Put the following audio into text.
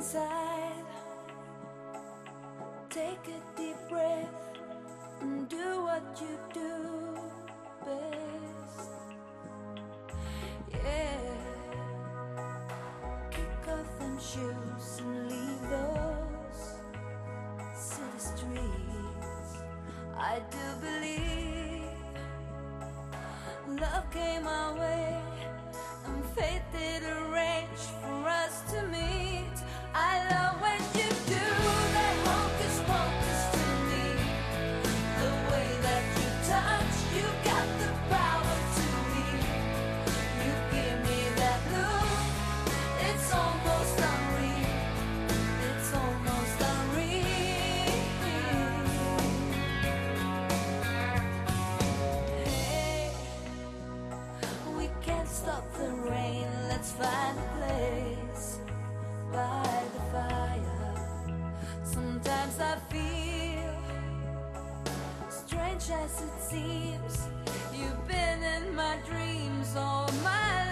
inside. Take a deep breath and do what you do best. Yeah. Kick off them shoes and leave those city streets. I do believe love came our way strange as it seems. You've been in my dreams all my